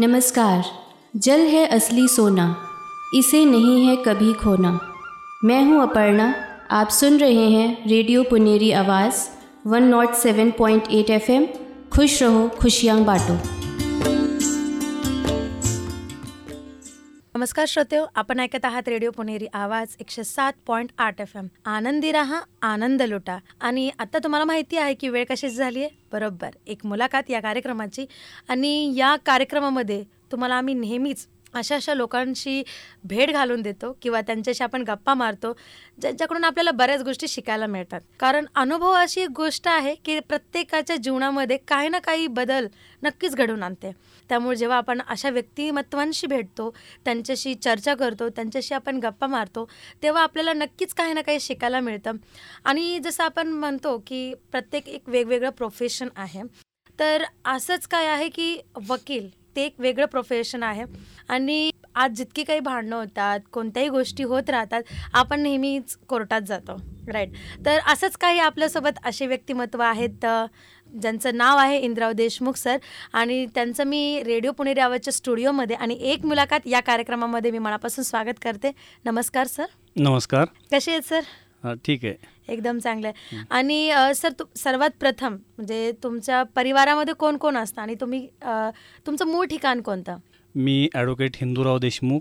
नमस्कार, जल है असली सोना, इसे नहीं है कभी खोना। मैं हूँ अपर्णा, आप सुन रहे हैं रेडियो पुनेरी आवाज़ 107.8 एफएम खुश रहो, खुशियाँ बांटो। नमस्कार श्रोतेव हो, आपण ऐकत आहात रेडिओ पुणेरी आवाज एकशे सात पॉईंट आठ एफ एम आनंदी राहा आनंद लुटा. आणि आता तुम्हाला माहिती आहे की वेळ कशीच झाली आहे? बरोबर. एक मुलाखत या कार्यक्रमाची. आणि या कार्यक्रमामध्ये तुम्हाला आम्ही नेहमीच अशा अशा लोकांशी भेट घालून देतो किंवा त्यांच्याशी आपण गप्पा मारतो ज्यांच्याकडून आपल्याला बऱ्याच गोष्टी शिकायला मिळतात. कारण अनुभव अशी एक गोष्ट आहे की प्रत्येकाच्या जीवनामध्ये काही ना काही बदल नक्कीच घडवून आणते. त्यामुळे जेव्हा आपण अशा व्यक्तिमत्वांशी भेटतो त्यांच्याशी चर्चा करतो त्यांच्याशी आपण गप्पा मारतो तेव्हा आपल्याला नक्कीच काही ना काही शिकायला मिळतं. आणि जसं आपण म्हणतो की प्रत्येक एक वेगवेगळं प्रोफेशन आहे. तर असंच काय आहे की वकील ते एक वेगळं प्रोफेशन आहे. आणि आज जितकी काही भांडणं होतात कोणत्याही गोष्टी होत राहतात आपण नेहमीच कोर्टात जातो राईट तर असंच काही आपल्यासोबत असे व्यक्तिमत्व आहेत ज्यांचं नाव आहे इंद्राव देशमुख सर. आणि त्यांचं मी रेडिओ पुणे रावाच्या स्टुडिओमध्ये आणि एक मुलाखत या कार्यक्रमामध्ये मी मनापासून स्वागत करते. नमस्कार सर. नमस्कार. कसे आहेत सर? ठीक आहे. एकदम चांगलं आहे. आणि सर तु सर्वात प्रथम म्हणजे तुमच्या परिवारामध्ये कोण कोण असतं? आणि तुम्ही तुमचं मूळ ठिकाण कोणतं? मी ॲडव्होकेट हिंदूराव देशमुख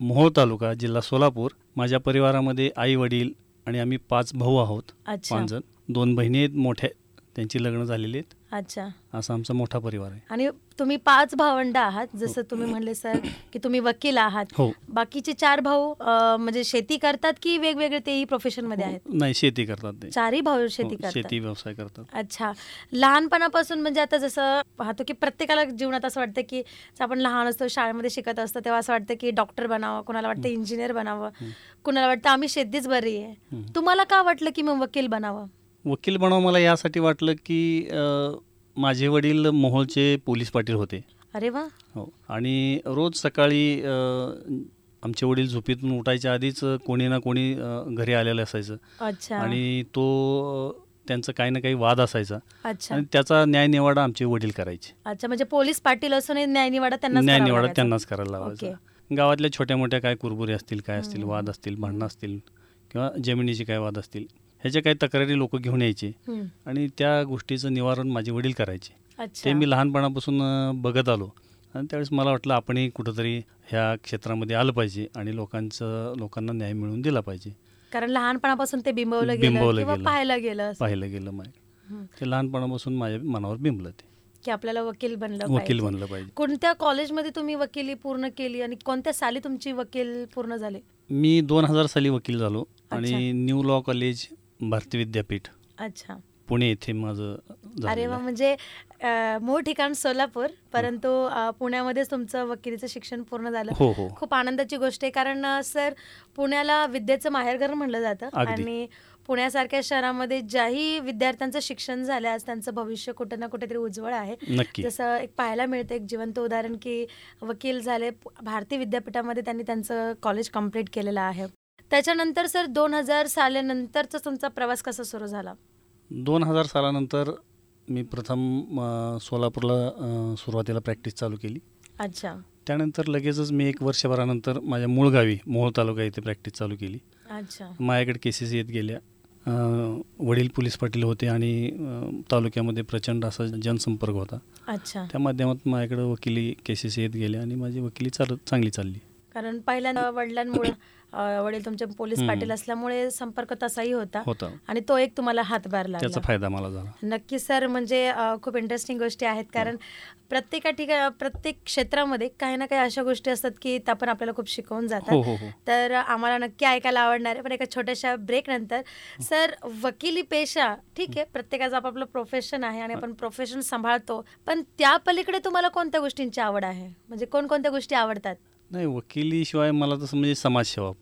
मोहोळ तालुका जिल्हा सोलापूर. माझ्या परिवारामध्ये आई वडील आणि आम्ही पाच भाऊ आहोत पाच जण. दोन बहिणी आहेत मोठ्या त्यांची लग्न झालेली आहेत. अच्छा. असा आमचा मोठा परिवार आहे. आणि तुम्ही पाच भावंड आहात जसं हो. तुम्ही म्हणले सर की तुम्ही वकील आहात. हो. बाकीचे चार भाऊ म्हणजे शेती करतात की वेगवेगळे तेही प्रोफेशनमध्ये आहेत? नाही शेती करतात चारही भाऊ शेती करतात. शेती व्यवसाय करतात. अच्छा. लहानपणापासून म्हणजे आता जसं पाहतो की प्रत्येकाला जीवनात असं वाटतं की आपण लहान असतो शाळेमध्ये शिकत असतो तेव्हा असं वाटतं की डॉक्टर बनावं कुणाला वाटतं इंजिनियर बनावं कुणाला वाटतं आम्ही शेतीच बरी आहे. तुम्हाला का वाटलं की मग वकील बनावं? वकील बनावं मला यासाठी वाटलं की माझे वडील मोहोळचे पोलीस पाटील होते. अरे वा. हो. आणि रोज सकाळी आमचे वडील झोपेतून उठायच्या आधीच कोणी ना कोणी घरी आलेलं असायचं. अच्छा. आणि तो त्यांचा काही ना काही वाद असायचा. अच्छा. आणि त्याचा न्यायनिवाडा आमचे वडील करायचे. अच्छा म्हणजे पोलीस पाटील असून न्यायनिवाडा त्यांना न्यायनिवाडा त्यांनाच करायला लावायचा. गावातल्या छोट्या मोठ्या काय कुरबुरी असतील काय असतील वाद असतील भांडणं असतील किंवा जमिनीचे काय वाद असतील ह्याच्या काही तक्रारी लोक घेऊन यायचे आणि त्या गोष्टीचं निवारण माझे वडील करायचे. ते मी लहानपणापासून बघत आलो. आणि त्यावेळेस मला वाटलं आपणही कुठंतरी ह्या क्षेत्रामध्ये आलं पाहिजे आणि लोकांचं लोकांना न्याय मिळवून दिला पाहिजे. कारण लहानपणापासून ते बिंबवलं बिंबवलं गेलं. पाहायला गेलं पाहिलं गेलं माहिती ते लहानपणापासून माझ्या मनावर बिंबलं ते. की आपल्याला वकील बनलं वकील बनलं पाहिजे. कोणत्या कॉलेजमध्ये तुम्ही वकिली पूर्ण केली आणि कोणत्या साली तुमची वकील पूर्ण झाली? मी दोन हजार साली वकील झालो आणि न्यू लॉ कॉलेज भारतीय विद्यापीठ. अच्छा. पुणे येथे माझं अरे वा म्हणजे मूळ ठिकाण सोलापूर परंतु पुण्यामध्येच तुमचं वकिलीचं शिक्षण पूर्ण झालं. हो हो. खूप आनंदाची गोष्ट आहे कारण सर पुण्याला विद्येचं माहेरघर म्हणलं जातं. आणि पुण्यासारख्या शहरामध्ये ज्याही विद्यार्थ्यांचं शिक्षण झाल्यास त्यांचं भविष्य कुठे ना कुठेतरी उज्ज्वळ आहे. जसं एक पाहायला मिळतं एक जिवंत उदाहरण की वकील झाले भारतीय विद्यापीठामध्ये त्यांनी त्यांचं कॉलेज कंप्लीट केलेलं आहे. त्याच्यानंतर सर दोन हजार सालानंतरचा तुमचा प्रवास कसा सुरू झाला? दोन हजार सालानंतर मी प्रथम सोलापूरला सुरुवातीला प्रॅक्टिस चालू केली. अच्छा. त्यानंतर लगेचच मी एक वर्षभरानंतर माझ्या मूळ गावी मोहोळ तालुका इथे प्रॅक्टिस चालू केली. अच्छा. माझ्याकडे केसेस येत गेल्या. वडील पोलीस पाटील होते आणि तालुक्यामध्ये प्रचंड असा जनसंपर्क होता. अच्छा. त्या माध्यमात माझ्याकडे वकिली केसेस येत गेल्या आणि माझी वकिली चालत चांगली चालली. कारण पहिल्यांदा वडिलांमुळे वडील तुमचे पोलीस पाटील असल्यामुळे संपर्क तसाही होता. आणि तो एक तुम्हाला हातभार लागला. त्याचा फायदा मला झाला. नक्की सर म्हणजे खूप इंटरेस्टिंग गोष्टी आहेत. कारण प्रत्येका ठिकाणी प्रत्येक क्षेत्रामध्ये काही ना काही अशा गोष्टी असतात की त्या पण आपल्याला खूप शिकवून जातात. हो, हो, हो. तर आम्हाला नक्की ऐकायला आवडणार आहे. पण एका छोट्याशा ब्रेक नंतर सर वकिली पेशा ठीक आहे प्रत्येकाचं आपापलं प्रोफेशन आहे आणि आपण प्रोफेशन सांभाळतो. पण त्या पलीकडे तुम्हाला कोणत्या गोष्टींची आवड आहे? म्हणजे कोणकोणत्या गोष्टी आवडतात? नाही वकिलीशिवाय मला तसं म्हणजे समाजसेवा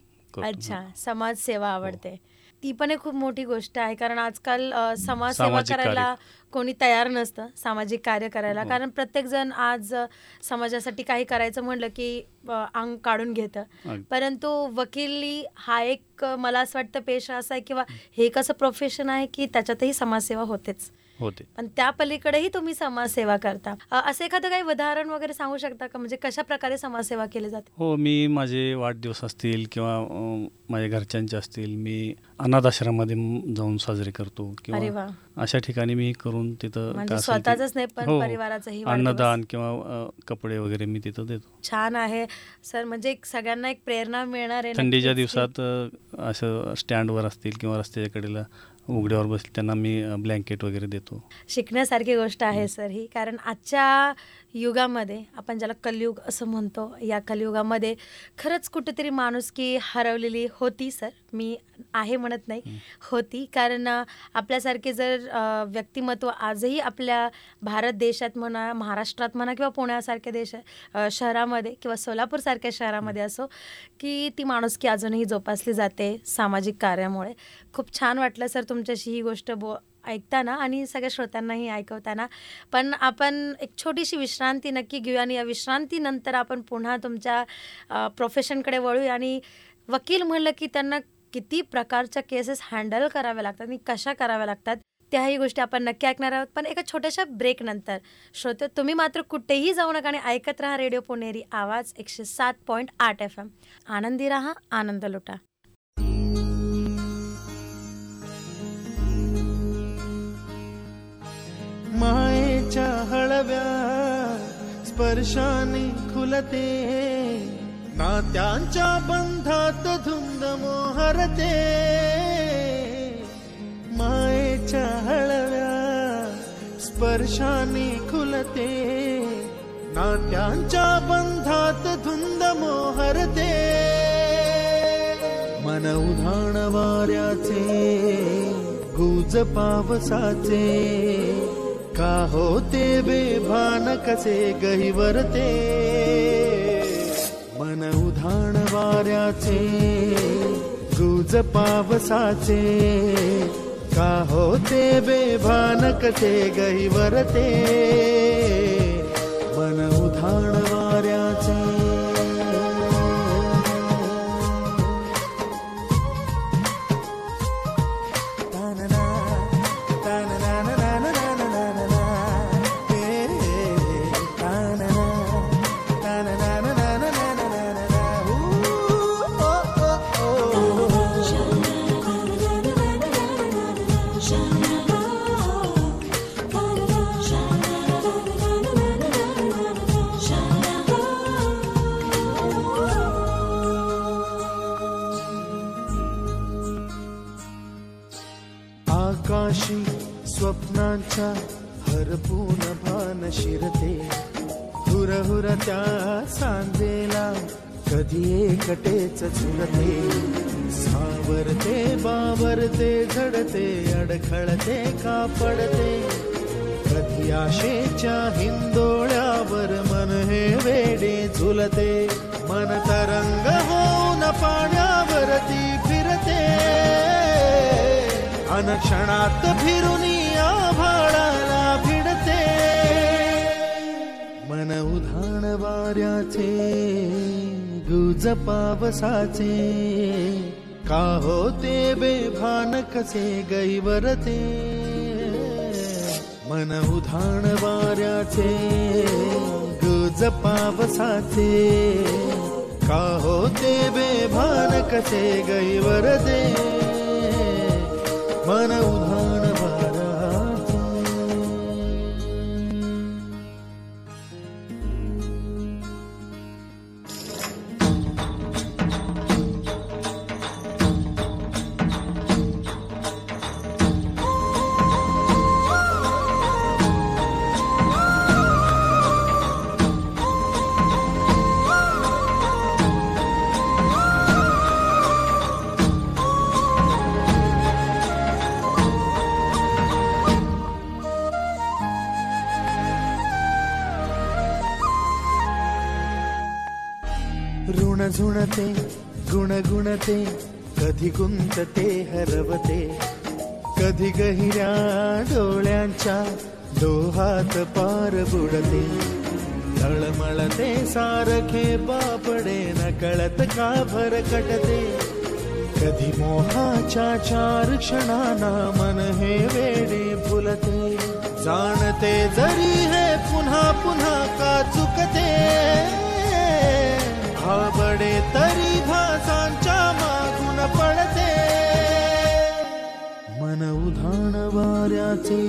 अच्छा समाजसेवा आवडते. ती पण एक खूप मोठी गोष्ट आहे कारण आजकाल समाजसेवा करायला कोणी तयार नसतं सामाजिक कार्य करायला. हो. कारण प्रत्येक जण आज समाजासाठी काही करायचं म्हणलं की अंग काढून घेतं. परंतु वकिली हा एक मला असं वाटतं पेशा असा आहे किंवा हे कसं प्रोफेशन आहे की त्याच्यातही समाजसेवा होतेच. होते. पण त्या पलीकडेही तुम्ही समाजसेवा करता. असं एखादं काही उदाहरण वगैरे सांगू शकता का? म्हणजे कशा प्रकारे समाजसेवा केली जाते? हो मी माझे वाढदिवस असतील किंवा माझ्या घरच्यांचे असतील मी अनाथ आश्रमामध्ये जाऊन साजरे करतो किंवा अशा ठिकाणी मी करून तिथं म्हणजे स्वतःच नाही पण हो, परिवाराचंही. अन्नदान किंवा कपडे वगैरे मी तिथं देतो. छान आहे. सर म्हणजे सगळ्यांना एक प्रेरणा मिळणार आहे थंडीच्या दिवसात असं स्टँडवर असतील किंवा रस्त्याच्या कडेला उघड्यावर बसतील त्यांना मी ब्लँकेट वगैरे देतो. शिकण्यासारखी गोष्ट आहे सर ही. कारण आजच्या युगामध्ये आपण ज्याला कलियुग असं म्हणतो या कलियुगामध्ये खरंच कुठेतरी माणुसकी हरवलेली होती सर. मी आहे म्हणत नाही होती. कारण आपल्यासारखे जर व्यक्तिमत्व आजही आपल्या भारत देशात म्हणा महाराष्ट्रात म्हणा किंवा पुण्यासारख्या देश शहरामध्ये किंवा सोलापूरसारख्या शहरामध्ये असो की ती माणुसकी अजूनही जोपासली जाते सामाजिक कार्यामुळे. खूप छान वाटलं सर तुमच्याशी ही गोष्ट बो ऐकताना आणि सगळ्या श्रोत्यांनाही ऐकवताना. पण आपण एक छोटीशी विश्रांती नक्की घेऊया आणि या विश्रांतीनंतर आपण पुन्हा तुमच्या प्रोफेशनकडे वळूया आणि वकील म्हणलं की त्यांना किती प्रकारच्या केसेस हँडल कराव्या लागतात आणि कशा कराव्या लागतात त्याही गोष्टी आपण नक्की ऐकणार आहोत. पण एका छोट्याशा ब्रेकनंतर श्रोते तुम्ही मात्र कुठेही जाऊ नका आणि ऐकत राहा रेडिओ पुणेरी आवाज एकशे सात पॉईंट आठ एफ एम आनंदी राहा आनंद लुटा. नव्या स्पर्शाने खुलते. नात्यांच्या बंधात धुंद मोहरते. मायेच्या हळव्या स्पर्शाने खुलते. नात्यांच्या बंधात धुंद मोहरते. मन उधाण वाऱ्याचे गुज पावसाचे. का होते बेभान कसे गहिवरते? मन उधाण वाऱ्याचे गुज पावसाचे का होते बेभान कसे गहिवरते? मन तरंग होऊन पाण्यावरती फिरते. अनक्षणात फिरून आभाळाला भिडते. मन उधाण वाऱ्याचे गुज पावसाचे का होते बेभान कसे गैवरते? मन उधाण वाऱ्याचे जपावसाचे. का होते बेभान कसे गैवरते मन झुणते गुणगुणते कधी गुंतते हरवते. कधी गहिऱ्या डोळ्यांच्या डोहात पार बुडते. तळमळते सारखे बापडे न कळत का भरकटते कधी मोहाच्या चार क्षणाना मन हे वेडे फुलते. जाणते जरी हे पुन्हा पुन्हा का चुकते. आवडे तरी भासांच्या मागून पडते. मन उधाण वाऱ्याचे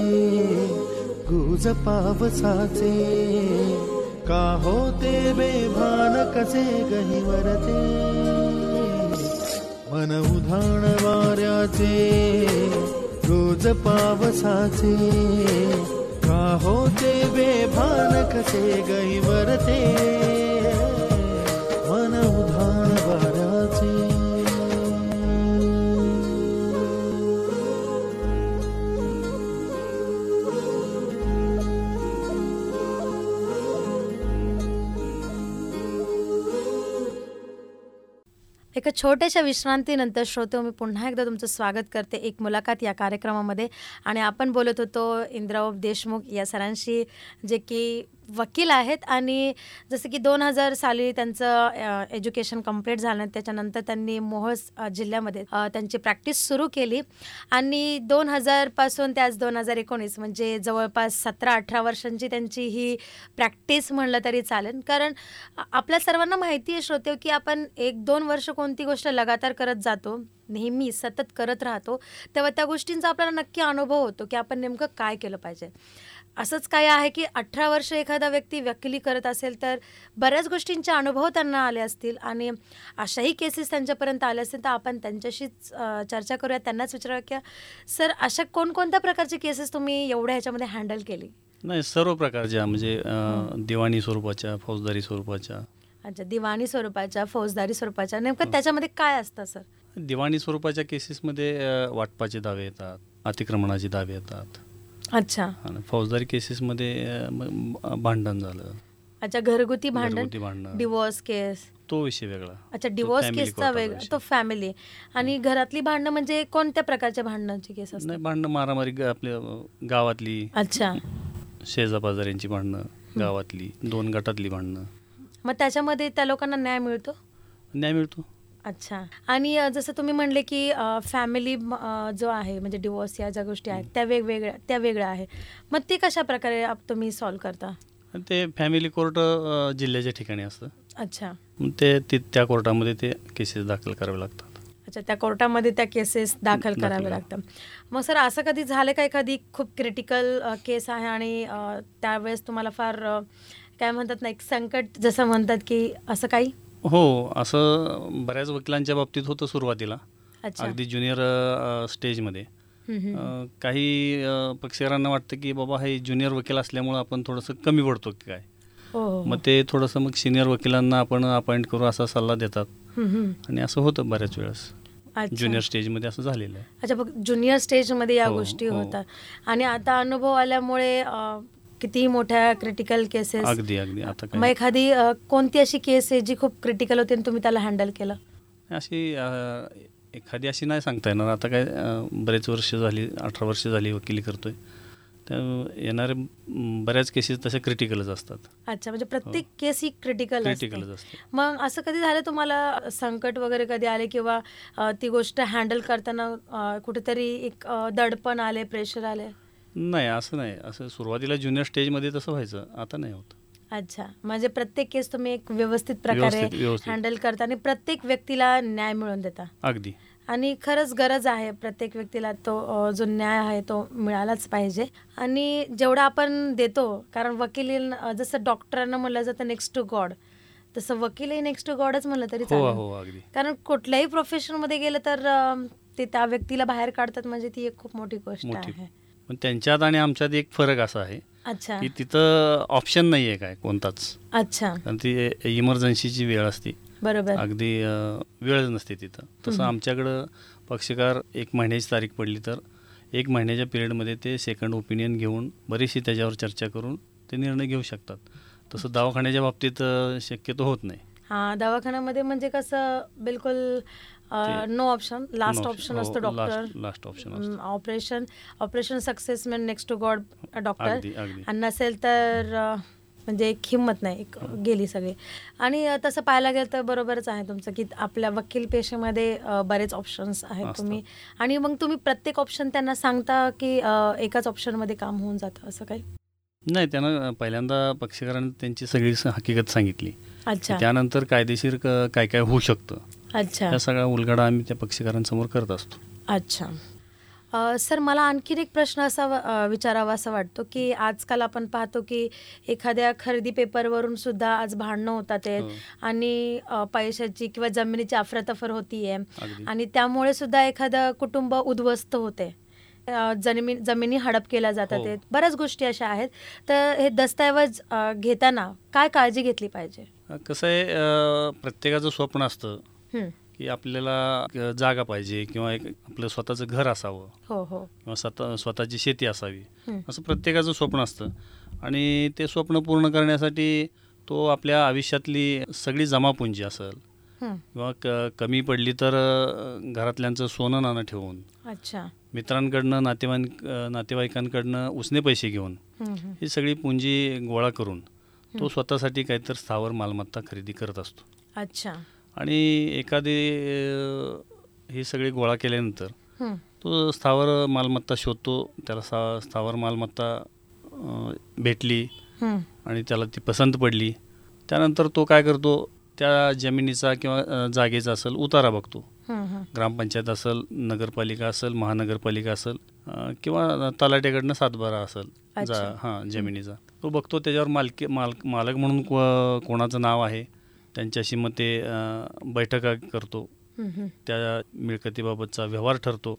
गुज पावसाचे का होते बेभान कसे गहिवरते मन उधाण वाऱ्याचे रोज पावसाचे का होते बेभान कसे गहिवरते मन उधाण वाऱ्याचे एका छोट्याशा विश्रांतीनंतर श्रोतो मी पुन्हा एकदा तुमचं स्वागत करते एक मुलाखत या कार्यक्रमामध्ये. आणि आपण बोलत होतो इंद्राव देशमुख या सरांशी जे की वकील आहेत आणि जसं की दोन हजार साली त्यांचं एज्युकेशन कंप्लीट झालं. त्याच्यानंतर त्यांनी मोहोळ जिल्ह्यामध्ये त्यांची प्रॅक्टिस सुरू केली. आणि दोन हजारपासून ते आज दोन हजार एकोणीस म्हणजे जवळपास सतरा अठरा वर्षांची त्यांची ही प्रॅक्टिस म्हणलं तरी चालेल. कारण आपल्या सर्वांना माहिती आहे श्रोते की आपण एक दोन वर्ष कोणती गोष्ट लगातार करत जातो. नेहमी सतत करत राहतो तेव्हा त्या गोष्टींचा आपल्याला नक्की अनुभव होतो की आपण नेमकं काय केलं पाहिजे. असंच काय आहे की अठरा वर्ष एखादा व्यक्ती वकिली करत असेल तर बऱ्याच गोष्टींचे अनुभव त्यांना आले असतील आणि अशाही केसेस त्यांच्यापर्यंत आले असतील तर आपण त्यांच्याशीच चर्चा करूया त्यांनाच विचारूया की सर अशा कोणकोणत्या प्रकारचे केसेस तुम्ही एवढ्या ह्याच्यामध्ये हँडल केली? नाही सर्व प्रकारच्या म्हणजे दिवाणी स्वरूपाच्या फौजदारी स्वरूपाच्या. अच्छा दिवाणी स्वरूपाच्या फौजदारी स्वरूपाच्या नेमकं त्याच्यामध्ये काय असतं सर? दिवाणी स्वरूपाच्या केसेसमध्ये वाटपाचे दावे येतात अतिक्रमणाचे दावे येतात. अच्छा. आणि फौजदारी केसेसमध्ये भांडण झालं. अच्छा घरगुती भांडण? डिवोर्स केस तो विषय वेगळा. अच्छा डिवोर्स केसचा वेगळा. तो फॅमिली आणि घरातली भांडणं म्हणजे कोणत्या प्रकारच्या भांडणांची केस असतात? नाही भांडणं मारामारी आपल्या गावातली. अच्छा. शेजापाजाऱ्यांची भांडणं गावातली. दोन गटातली भांडणं. मग त्याच्यामध्ये त्या लोकांना न्याय मिळतो? न्याय मिळतो. अच्छा. आणि अ, जसं तुम्ही म्हणले की फॅमिली जो आहे म्हणजे डिवोर्स या ज्या गोष्टी आहेत त्या वेगवेगळ्या त्या वेगळ्या आहे मग ते कशा प्रकारे आप- तुम्ही सॉल्व्ह करता? आणि ते फॅमिली कोर्ट जिल्ह्याच्या ठिकाणी असतं. अच्छा. मग ते ते- त्या कोर्टामध्ये ते केसेस दाखल करावे लागतात. अच्छा त्या कोर्टामध्ये त्या केसेस दाखल दाखल कराव्या करा. लागतात. मग सर असं कधी झालं का एखादी खूप क्रिटिकल केस आहे आणि अ, त्यावेळेस तुम्हाला फार अ, काय म्हणतात ना एक संकट जसं म्हणतात की असं काही? हो असं बऱ्याच वकिलांच्या बाबतीत होतं सुरुवातीला. अगदी ज्युनियर स्टेजमध्ये. काही पक्षकारांना वाटतं की बाबा हे ज्युनियर वकील असल्यामुळं आपण थोडंसं कमी पडतो की काय? हो हो, मग हो ते थोडंसं मग सिनियर वकिलांना आपण अपॉइंट करू असा सल्ला देतात. आणि असं होतं बऱ्याच वेळेस. ज्युनियर स्टेजमध्ये असं झालेलं आहे. अच्छा बघ ज्युनियर स्टेजमध्ये या गोष्टी. होतात. आणि आता अनुभव आल्यामुळे किती मोठ्या क्रिटिकल केसेस अगदी अगदी. आता मग काय एखादी अ, कोणती अशी केस आहे जी खूप क्रिटिकल होती आणि तुम्ही त्याला हँडल केलं? अशी अं, एखादी अशी नाही सांगता येणार. आता काय अं, बरेच वर्ष झाली अठरा वर्ष झाली वकिली करतोय. त्या येणारे म, बऱ्याच केसेस तशा क्रिटिकलच असतात. अच्छा म्हणजे प्रत्येक केस ही क्रिटिकल क्रिटिकलच असते. मग असं कधी झालं तुम्हाला संकट वगैरे कधी आले किंवा अ, ती गोष्ट हँडल करताना अ, कुठेतरी एक अ, दडपण आले प्रेशर आले? नाही असं नाही. असं सुरुवातीला ज्युनियर स्टेजमध्ये तसं व्हायचं. आता नाही होत. अच्छा. म्हणजे प्रत्येक केस तुम्ही एक व्यवस्थित प्रकारे व्यवस्थित- व्यवस्थित. हँडल करता आणि प्रत्येक व्यक्तीला न्याय मिळवून देता. अगदी. आणि खरंच गरज आहे प्रत्येक व्यक्तीला तो अ, जो न्याय आहे तो मिळालाच पाहिजे. आणि जेवढा आपण देतो कारण वकिली जसं डॉक्टरांना म्हणलं जातं नेक्स्ट टू गॉड तसं वकीलही नेक्स्ट टू गॉडच म्हणलं तरी हो चालेल. हो अगदी. कारण कुठल्याही प्रोफेशनमध्ये गेलं तर अ, ते त्या व्यक्तीला बाहेर काढतात म्हणजे ती एक खूप मोठी गोष्ट मोठी. आहे. पण त्यांच्यात आणि आमच्यात एक फरक असा आहे अच्छा. की तिथं ऑप्शन नाही आहे काय कोणताच. अच्छा. कारण ती इमर्जन्सीची वेळ असते. बरोबर. अगदी वेळच नसते तिथं. तसं. आमच्याकडं पक्षकार एक महिन्याची तारीख पडली तर एक महिन्याच्या पिरियडमध्ये ते सेकंड ओपिनियन घेऊन बरीचशी त्याच्यावर चर्चा करून ते निर्णय घेऊ शकतात. तसं दवाखान्याच्या बाबतीत शक्यतो होत नाही. दवाखान्यामध्ये म्हणजे कसं बिलकुल नो ऑप्शन लास्ट ऑप्शन हो, असतो डॉक्टर option असतं. ऑपरेशन ऑपरेशन सक्सेस म्हणजे नेक्स्ट टू गॉड डॉक्टर आणि नसेल तर म्हणजे एक हिंमत नाही एक गेली सगळी. आणि तसं पाहायला गेलं तर बरोबरच आहे तुमचं की आपल्या वकील पेशेमध्ये बरेच ऑप्शन्स आहेत. तुम्ही. आणि मग तुम्ही प्रत्येक ऑप्शन त्यांना सांगता की एकाच ऑप्शनमध्ये काम होऊन जातं असं काही? नाही त्यानं पहिल्यांदा पक्षकारांनी त्यांची सगळी हकीकत सांगितली. अच्छा. त्यानंतर कायदेशीर काय काय होऊ शकतं. अच्छा. या सगळा उलगडा आम्ही त्या पक्षकारांसमोर करत असतो. अच्छा. सर मला आणखीन एक प्रश्न असा विचारावा असा वाटतो की आजकाल आपण पाहतो की एखाद्या खरेदी पेपरवरून सुद्धा आज भांडणं होतात आहेत हो. आणि पैशाची किंवा जमिनीची अफरातफर होतीये. आणि त्यामुळे सुद्धा एखादं कुटुंब उद्ध्वस्त होते. जमीन जमिनी हडप केल्या जातात हो. आहेत. बऱ्याच गोष्टी अशा आहेत. तर हे दस्तऐवज घेताना काय काळजी घेतली पाहिजे? कसं आहे प्रत्येकाचं स्वप्न असतं. की आपल्याला जागा पाहिजे किंवा एक आपलं स्वतःचं घर असावं हो हो किंवा स्वतः स्वतःची शेती असावी. असं प्रत्येकाचं स्वप्न असतं आणि ते स्वप्न पूर्ण करण्यासाठी तो आपल्या आयुष्यातली सगळी जमापुंजी असेल. किंवा कमी पडली तर घरातल्यांचं सोनं नाणं ठेवून अच्छा मित्रांकडनं नातेवाईक नातेवाईकांकडनं उसने पैसे घेऊन. ही सगळी पुंजी गोळा करून तो स्वतःसाठी काहीतरी स्थावर मालमत्ता खरेदी करत असतो अच्छा आणि एखादी ही सगळी गोळा केल्यानंतर. तो स्थावर मालमत्ता शोधतो त्याला सा स्थावर मालमत्ता भेटली. आणि त्याला ती पसंत पडली त्यानंतर तो काय करतो त्या जमिनीचा किंवा जागेचा असेल उतारा बघतो. ग्रामपंचायत असेल नगरपालिका असेल महानगरपालिका असेल किंवा तलाट्याकडनं सातबारा असेल जा. हां जमिनीचा तो बघतो त्याच्यावर मालकी माल मालक म्हणून को कोणाचं नाव आहे त्यांच्याशी मग ते बैठका करतो. त्या मिळकतीबाबतचा व्यवहार ठरतो.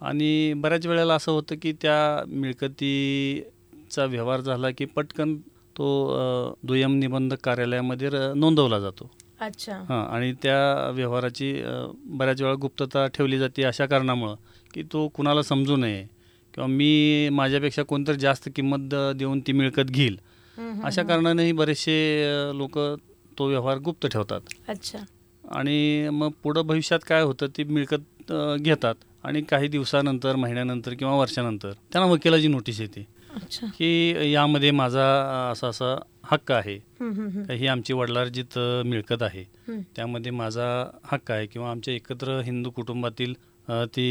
आणि बऱ्याच वेळेला असं होतं की त्या मिळकतीचा व्यवहार झाला की पटकन तो दुय्यम निबंधक कार्यालयामध्ये नोंदवला जातो. अच्छा. हां आणि त्या व्यवहाराची बऱ्याच वेळा गुप्तता ठेवली जाते अशा कारणामुळं की तो कुणाला समजू नये. किंवा मी माझ्यापेक्षा कोणतरी जास्त किंमत देऊन ती मिळकत घेईल. अशा. कारणानेही बरेचसे लोक तो व्यवहार गुप्त ठेवतात. अच्छा. आणि मग पुढं भविष्यात काय होतं ती मिळकत घेतात. आणि काही दिवसानंतर महिन्यानंतर किंवा वर्षानंतर त्यांना वकिलाची नोटीस येते की यामध्ये माझा असा असा हक्क आहे. हं, आमची वडिलार्जित मिळकत आहे. त्यामध्ये माझा हक्क आहे किंवा आमच्या एकत्र हिंदू कुटुंबातील ती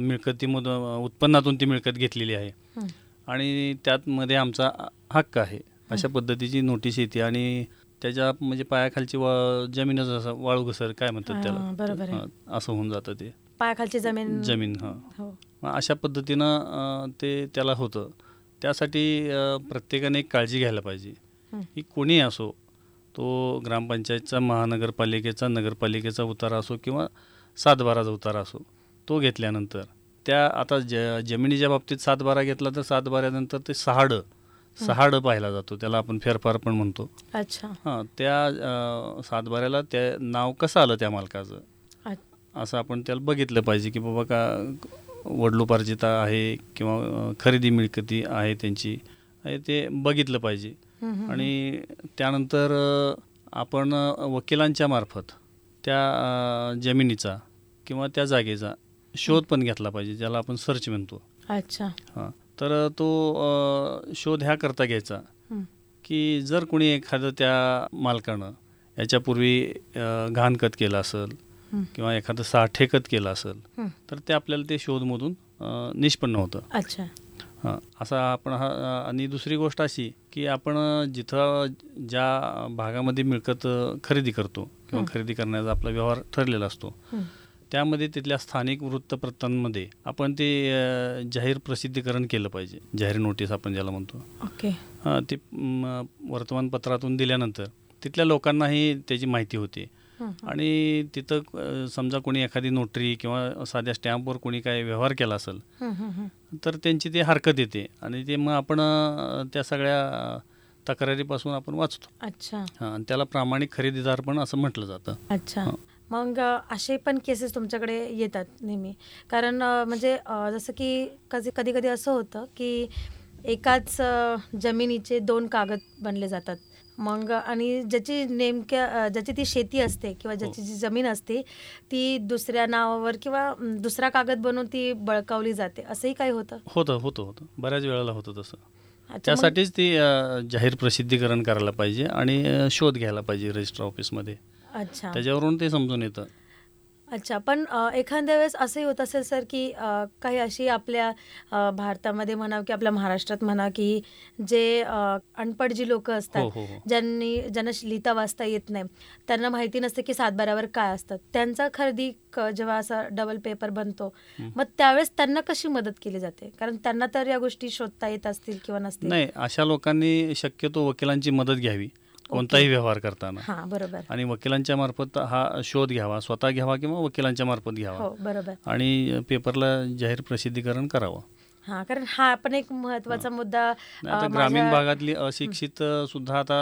मिळकतीमधून उत्पन्नातून ती मिळकत घेतलेली आहे. आणि त्यातमध्ये आमचा हक्क आहे. अशा पद्धतीची नोटीस येते आणि त्याच्या म्हणजे पायाखालची वा जमीनच असं वाळू घसर काय म्हणतात बरोबर त्याला असं होऊन जातं ते. पायाखालची जमीन. जमीन हां. हो. अशा पद्धतीनं ते त्याला होतं. त्यासाठी प्रत्येकाने एक काळजी घ्यायला पाहिजे. की कोणी असो तो ग्रामपंचायतचा महानगरपालिकेचा नगरपालिकेचा उतारा असो किंवा सातबाराचा उतारा असो तो घेतल्यानंतर. त्या आता ज जमिनीच्या बाबतीत सातबारा घेतला तर सातबाऱ्यानंतर ते सहाडं सहाडं पाहिला जातो. त्याला आपण फेरफार पण म्हणतो. अच्छा. हां त्या सातबाऱ्याला त्या नाव कसं आलं त्या मालकाचं? असं आपण त्याला बघितलं पाहिजे की बाबा का वडलोपार्जिता आहे किंवा खरेदी मिळकती आहे त्यांची ते बघितलं पाहिजे. आणि त्यानंतर आपण वकिलांच्या मार्फत त्या जमिनीचा किंवा त्या जागेचा शोध पण घेतला पाहिजे ज्याला आपण सर्च म्हणतो अच्छा हां तर तो शोध ह्या करता घ्यायचा. की जर कोणी एखादं त्या मालकानं याच्यापूर्वी अ, घाणखत केलं असेल. किंवा एखादं साठेखत केलं असेल. तर ते आपल्याला ते शोधमधून निष्पन्न होतं अच्छा हां असा आपण हा आणि दुसरी गोष्ट अशी की आपण जिथं ज्या भागामध्ये मिळकत खरेदी करतो किंवा. खरेदी करण्याचा आपला व्यवहार ठरलेला असतो. त्यामध्ये तिथल्या स्थानिक वृत्तपत्रांमध्ये आपण ते जाहीर प्रसिद्धीकरण केलं पाहिजे. जाहीर नोटीस आपण ज्याला म्हणतो. ओके. ते वर्तमानपत्रातून दिल्यानंतर तिथल्या लोकांनाही त्याची माहिती होते. आणि तिथं समजा कोणी एखादी नोटरी किंवा साध्या स्टॅम्पवर कोणी काही व्यवहार केला असेल. तर त्यांची ती हरकत येते. आणि ते मग आपण त्या सगळ्या तक्रारीपासून आपण वाचतो. अच्छा. हां त्याला प्रामाणिक खरेदीदार पण असं म्हटलं जातं. अच्छा. मग असे पण केसेस तुमच्याकडे येतात नेहमी. कारण म्हणजे जसं की कधी कधी कधी असं होतं की एकाच जमिनीचे दोन कागद बनले जातात. मग आणि ज्याची नेमक्या ज्याची ती शेती असते किंवा ज्याची जी जमीन असते ती दुसऱ्या नावावर किंवा दुसरा कागद बनवून ती बळकावली जाते. असंही काही होतं? होतं होतं होतं. बऱ्याच वेळेला होतं तसं. त्यासाठीच ती जाहीर प्रसिद्धीकरण करायला पाहिजे आणि शोध घ्यायला पाहिजे रजिस्टर ऑफिसमध्ये. अच्छा. त्याच्यावरून ते समजून येतं. अच्छा पण एखाद्या वेळेस असंही होत असेल सर की काही अशी आपल्या भारतामध्ये म्हणा की आपल्या महाराष्ट्रात म्हणा की जे अनपढ जी लोक हो असतात हो हो ज्यांनी ज्यांना लिहिता वाचता येत नाही त्यांना माहिती नसते की सातबारावर काय असतं. त्यांचा खरेदी जेव्हा असा डबल पेपर बनतो हं. मग त्यावेळेस त्यांना कशी मदत केली जाते? कारण त्यांना तर या गोष्टी शोधता येत असतील किंवा नसतील. नाही अशा लोकांनी शक्यतो वकिलांची मदत घ्यावी. कोणताही व्यवहार करताना. बरोबर. आणि वकिलांच्या मार्फत हा शोध घ्यावा स्वतः घ्यावा किंवा वकिलांच्या मार्फत घ्यावा. हो बरोबर. आणि पेपरला जाहीर प्रसिद्धीकरण करावं. हा कारण हा पण एक महत्त्वाचा मुद्दा ग्रामीण भागातली अशिक्षित सुद्धा आता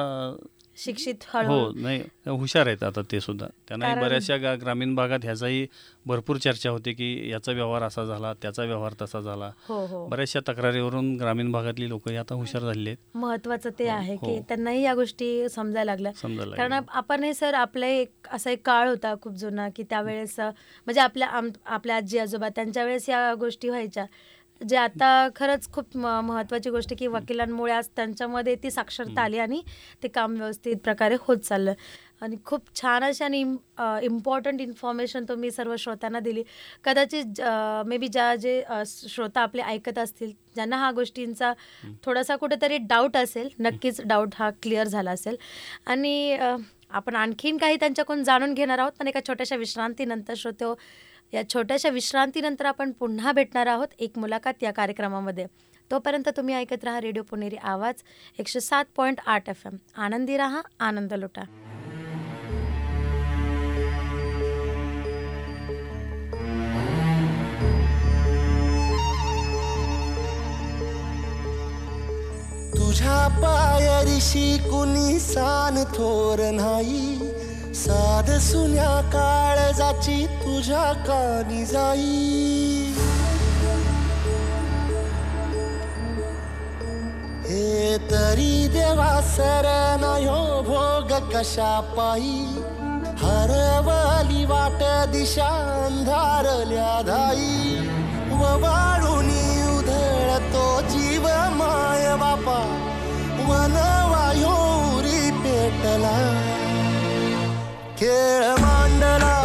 शिक्षित हो नाही हुशार आहेत आता ते सुद्धा. त्यांनाही बऱ्याचशा ग्रामीण भागात ह्याचाही भरपूर चर्चा होते की याचा व्यवहार असा झाला त्याचा व्यवहार तसा झाला. हो हो. बऱ्याचशा तक्रारीवरून ग्रामीण भागातली लोक आता हुशार झालेली आहेत. महत्वाचं ते हो, आहे की हो. त्यांनाही या गोष्टी समजायला लागल्या. समजायला कारण लागलं. आप- आपण हे सर आपला एक असा एक काळ होता खूप जुना की त्यावेळेस म्हणजे आपल्या आपल्या आजी आजोबा त्यांच्या वेळेस या गोष्टी व्हायच्या. जे आता खरंच खूप म- महत्वाची गोष्ट की वकिलांमुळे आज त्यांच्यामध्ये ती साक्षरता आली आणि ते काम व्यवस्थित प्रकारे होत चाललं. आणि खूप छान अशी आणि इम्पॉर्टंट इन्फॉर्मेशन तुम्ही सर्व श्रोत्यांना दिली. कदाचित मे बी ज्या जे श्रोता आपले ऐकत असतील ज्यांना हा गोष्टींचा थोडासा कुठेतरी डाऊट असेल नक्कीच डाऊट हा क्लिअर झाला असेल. आणि आपण आणखीन काही त्यांच्याकडून जाणून घेणार आहोत पण एका छोट्याशा विश्रांतीनंतर श्रोतो हो, या छोट्याशा विश्रांतीनंतर आपण पुन्हा भेटणार आहोत एक मुलाखत या कार्यक्रमामध्ये. तोपर्यंत तुम्ही ऐकत राहा रेडिओ पुणेरी आवाज एकशे सात पॉईंट आठ एफ एम. आनंदी राहा आनंद लुटा. तुझ्या पायरीशी कुणी सान थोर नाही. साध सुन्या काळजाची तुझ्या कानी जाई. हे तरी देवा सर नायो भोग कशा पायी? हरवली वाट दिशा अंधारल्या धाई ववाळूनी उधळतो जीव माय बापा. वनवायोरी पेटला. खेळ मांडला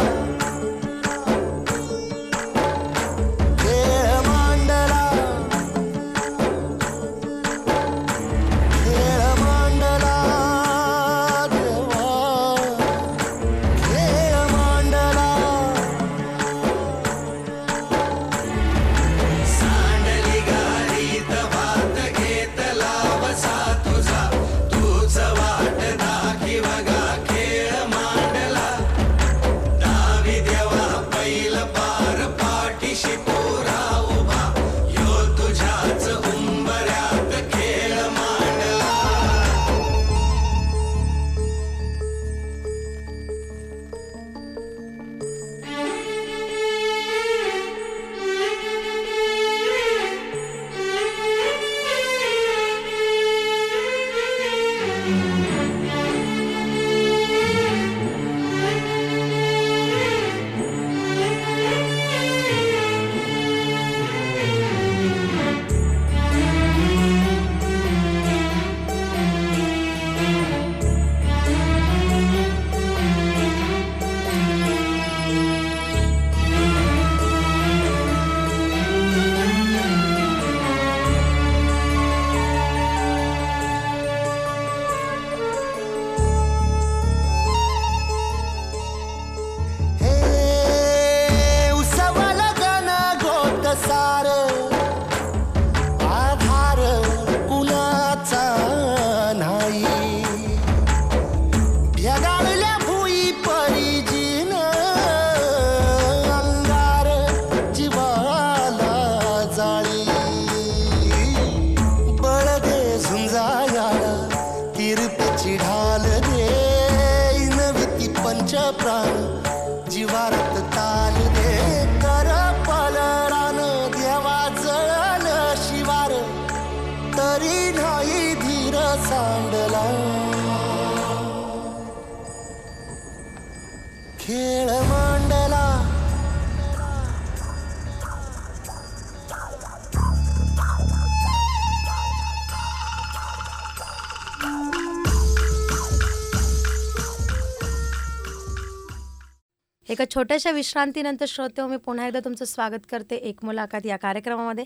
छोट्याशा विश्रांतीनंतर श्रोते हो, मी पुन्हा एकदा तुमचं स्वागत करते एक मुलाखत या कार्यक्रमामध्ये.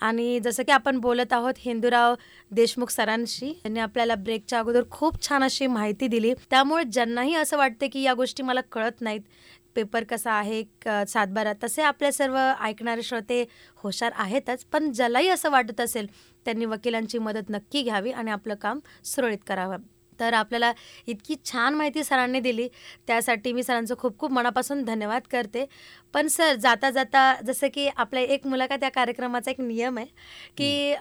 आणि जसं की आपण बोलत आहोत हिंदूराव देशमुख सरांशी त्यांनी आपल्याला ब्रेकच्या अगोदर खूप छान अशी माहिती दिली. त्यामुळे ज्यांनाही असं वाटते की या गोष्टी मला कळत नाहीत पेपर कसा आहे क- सातबारा तसे आपले सर्व ऐकणारे श्रोते हुशार आहेतच पण ज्यालाही असं वाटत असेल त्यांनी वकिलांची मदत नक्की घ्यावी आणि आपलं काम सुरळीत करावं. तर आपल्याला इतकी छान माहिती सरांनी दिली. त्यासाठी मी सरांचं खूप खूप मनापासून धन्यवाद करते. पण सर जाता जाता जसं की आपल्या एक मुलाखत या कार्यक्रमाचा एक नियम आहे की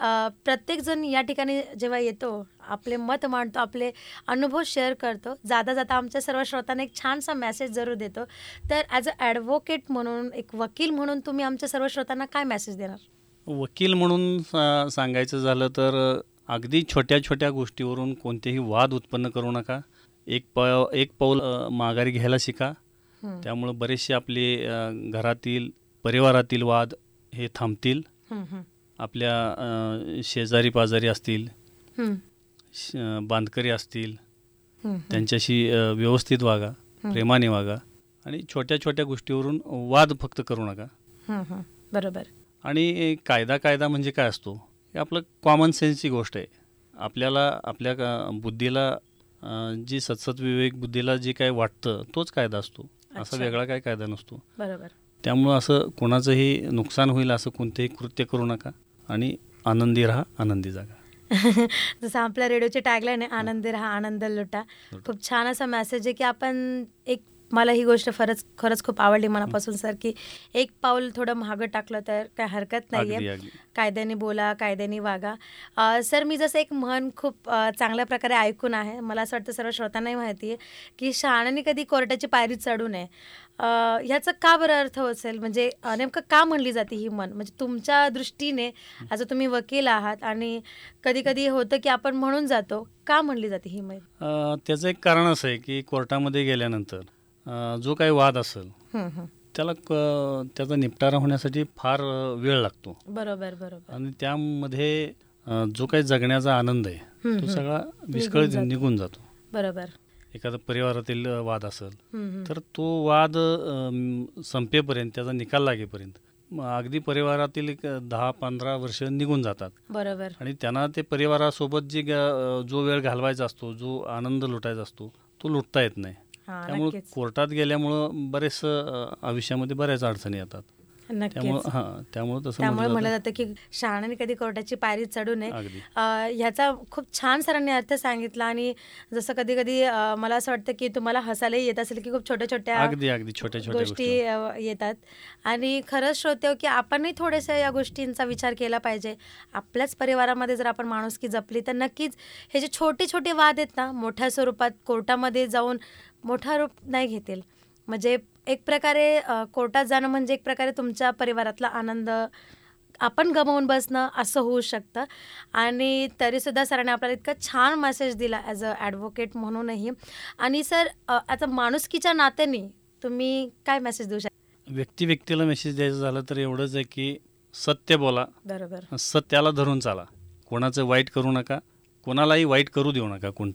प्रत्येकजण या ठिकाणी जेव्हा येतो आपले मत मांडतो आपले अनुभव शेअर करतो. जाता जाता आमच्या सर्व श्रोतांना एक छानसा मेसेज जरूर देतो. तर ॲज अ ॲडव्होकेट म्हणून एक वकील म्हणून तुम्ही आमच्या सर्व श्रोतांना काय मेसेज देणार? वकील म्हणून सांगायचं झालं तर अगदी छोट्या छोट्या गोष्टीवरून कोणतेही वाद उत्पन्न करू नका एक प एक पाऊल माघारी घ्यायला शिका. त्यामुळं बरेचसे आपले घरातील परिवारातील वाद हे थांबतील. आपल्या शेजारी पाजारी असतील बांधकरी असतील. त्यांच्याशी व्यवस्थित वागा. प्रेमाने वागा आणि छोट्या छोट्या गोष्टीवरून वाद फक्त करू नका. बरोबर आणि कायदा कायदा म्हणजे काय असतो हे आपलं कॉमन सेन्सची गोष्ट आहे. आपल्याला आपल्या क- बुद्धीला जी सतसत विवेक बुद्धीला जे काय वाटतं तोच कायदा असतो. असा. वेगळा काय कायदा नसतो. बरोबर. त्यामुळं असं कोणाचंही नुकसान होईल असं कोणतेही कृत्य करू नका आणि आनंदी राहा आनंदी जागा. जसं आपल्या रेडिओची टॅगलाईन आहे आनंदी राहा आनंद लुटा. खूप छान असा मेसेज आहे की आपण एक मला ही गोष्ट खरंच खरंच खूप आवडली मनापासून सर की एक पाऊल थोडं मागं टाकलं तर काय हरकत नाही अगदी कायद्याने बोला कायद्याने वागा. अ, सर मी जसं एक म्हण खूप चांगल्या प्रकारे ऐकून आहे. मला असं वाटतं सर्व श्रोतांनाही माहिती आहे की शहाण्याने कधी कोर्टाची पायरी चढू नये. ह्याचा का बरं अर्थ असेल? म्हणजे नेमकं का म्हणली जाते ही म्हण? म्हणजे तुमच्या दृष्टीने आज तुम्ही वकील आहात आणि कधी कधी होतं की आपण म्हणून जातो. का म्हणली जाते ही म्हण? अं, त्याचं एक कारण असं आहे की कोर्टामध्ये गेल्यानंतर जो काही वाद असेल. त्याला त्याचा निपटारा होण्यासाठी फार वेळ लागतो बरोबर बरोबर आणि त्यामध्ये जो काही जगण्याचा आनंद आहे तो. सगळा विस्कळीत. निघून जातो बरोबर एखादा परिवारातील वाद असेल. तर तो वाद संपेपर्यंत त्याचा निकाल लागेपर्यंत अगदी परिवारातील दहा पंधरा वर्ष निघून जातात बरोबर आणि त्यांना ते परिवारासोबत जी जो वेळ घालवायचा असतो जो आनंद लुटायचा असतो तो लुटता येत नाही त्यामुळं कोर्टात गेल्यामुळं बरेच आयुष्यामध्ये बऱ्याच अडचणी येतात. त्यामुळं हां म्हणलं जातं. की शहाण्याने कधी कोर्टाची पायरी चढू नये. ह्याचा खूप छान सरांनी अर्थ सांगितला आणि जसं कधी कधी मला असं वाटतं की तुम्हाला हसायलाही येत असेल की खूप छोट्या छोट्या अगदी अगदी छोट्या छोट्या गोष्टी. येतात. आणि खरंच श्रोते की आपणही थोडेसे या गोष्टींचा विचार केला पाहिजे. आपल्याच परिवारामध्ये जर आपण माणुसकी जपली तर नक्कीच हे जे छोटे छोटे वाद आहेत ना मोठ्या स्वरूपात कोर्टामध्ये जाऊन मोठा रूप नाही घेतील. म्हणजे एक प्रकारे कोर्टात जाणं म्हणजे एक प्रकारे तुमच्या परिवारातला आनंद आपण गमावून बसणं असं होऊ शकतं. आणि तरीसुद्धा सरांनी आपल्याला इतका छान मेसेज दिला ॲज अ ॲडव्होकेट म्हणूनही. आणि सर अ, आता माणुसकीच्या नात्याने तुम्ही काय मेसेज देऊ शकता? व्यक्ती व्यक्तीला मेसेज द्यायचं झालं तर एवढंच आहे की सत्य बोला. बरोबर. सत्याला धरून चाला. कोणाचं वाईट करू नका. कोणालाही वाईट करू देऊ नका. कोण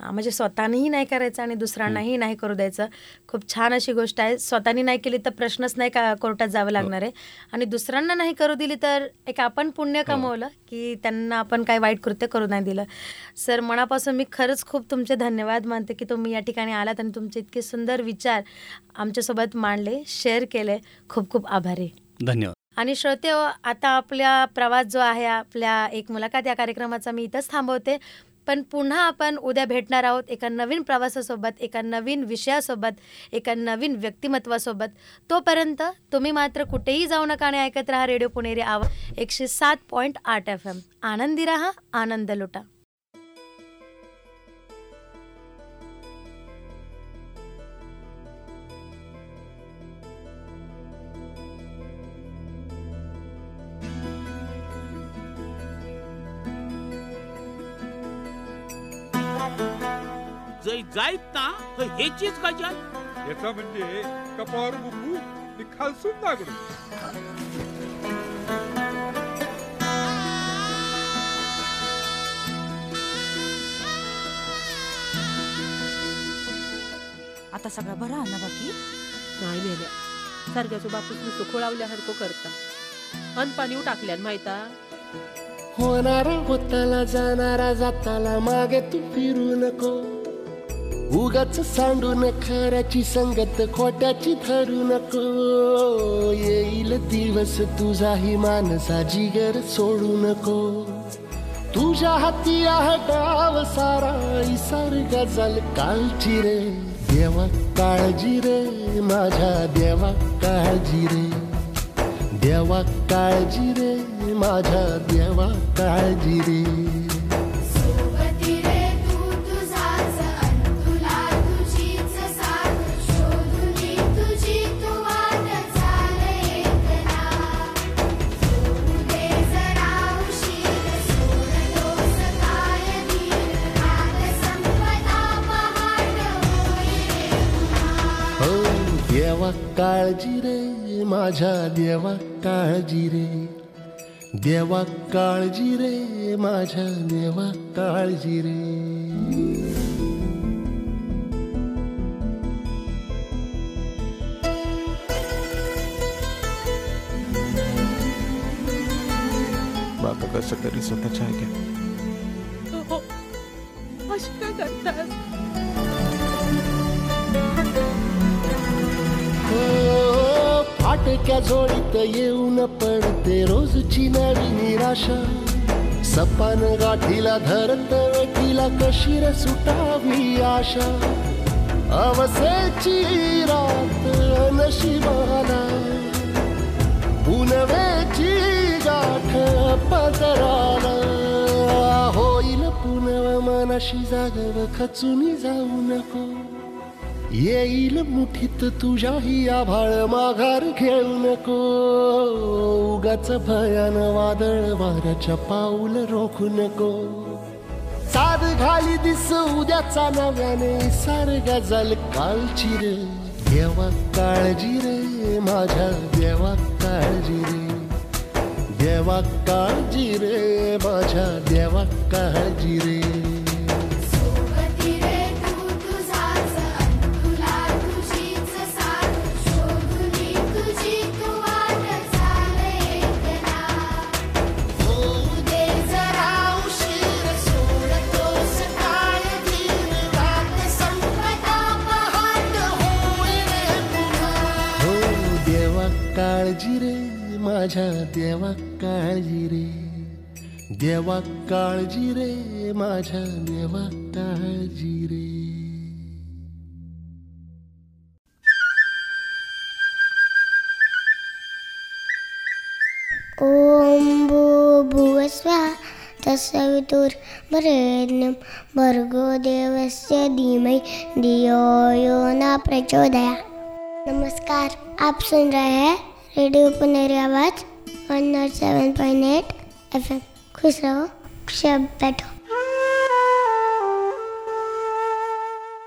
म्हणजे स्वतःनेही नाही करायचं आणि दुसऱ्यांनाही नाही करू द्यायचं. खूप छान अशी गोष्ट आहे. स्वतःनी नाही केली तर प्रश्नच नाही का कोर्टात जावं लागणार आहे. आणि दुसऱ्यांना नाही करू दिली तर एक आपण पुण्य कमवलं की त्यांना आपण काय वाईट कृत्य करू नाही दिलं. सर मनापासून मी खरंच खूप तुमचे धन्यवाद मानते की तुम्ही या ठिकाणी आलात आणि तुमचे इतके सुंदर विचार आमच्यासोबत मांडले शेअर केले. खूप खूप आभारी. धन्यवाद. आणि श्रोते हो, आता आपला प्रवास जो आहे आपल्या एक मुलाखत या कार्यक्रमाचा मी इथंच थांबवते. पण पुन्हा आपण उद्या भेटणार आहोत एका नवीन प्रवासासोबत एका नवीन विषयासोबत एका नवीन व्यक्तिमत्वासोबत. तोपर्यंत तुम्ही मात्र कुठेही जाऊ नका आणि ऐकत राहा रेडिओ पुणेरी आवाज एकशे सात पॉईंट आठ एफ एम. आनंदी राहा आनंद लुटा. जायत ना तर हेचीच गजाल. याचा म्हणजे कपावर बुंबू आणि खालसून दागडू आता सगळं बरं ना बाकी? नाही मेल्या सारख्याचो बापूस नुसतं खोळावल्यासारखं करता. अन पाणी टाकल्यान माहिता? होणारा होताला जाणारा जाताला मागे तू फिरू नको. उगाच सांडून खऱ्याची संगत खोट्याची धरू नको. येईल दिवस तुझाही मानसा जिगर सोडू नको. तुझ्या हाती आहे गाव सारा इसार गजल कालची रे. देवा काळजी रे माझ्या देवा काळजी रे. देवा काळजी रे माझ्या देवा काळजी रे. काळजी रे माझ्या देवा काळजी रे देवा काळजी रे माझ्या देवा काळजी रे बाबा कसं तरी स्वतःच्या ऐक्या अशी का करतास हो, फाटक्या जोडीत येऊन पडते रोजची नवी निराशा. सपान गाठीला धरत वेठीला कशी रे सुटावी आशा. अवसेची रात नशिबाला. पुनवेची गाठ पदराला. होईल पुनव मनाशी जागव खचून जाऊ नको. येईल मुठीत तुझ्याही आभाळ माघार घेऊ नको. उगाच भयान वादळ वाऱ्याच्या पाऊल रोखू नको. साध घाली दिस उद्याचा नव्याने सार गजल कालची रे. देवा काळजी रे माझ्या देवा काळजी रे. देवा काळजी रे माझ्या देवा काळजी रे. देवा काळजी रे, माझ्या देवा काळजी रे. भूर्भुवस्वः तत्सवितुर्वरेण्यं भर्गो देवस्य धीमहि, धियो यो न प्रचोदया। नमस्कार, आप सुन रहे हैं radio Puneri Awaaz one not seven point eight F खुश Officer Shep Better.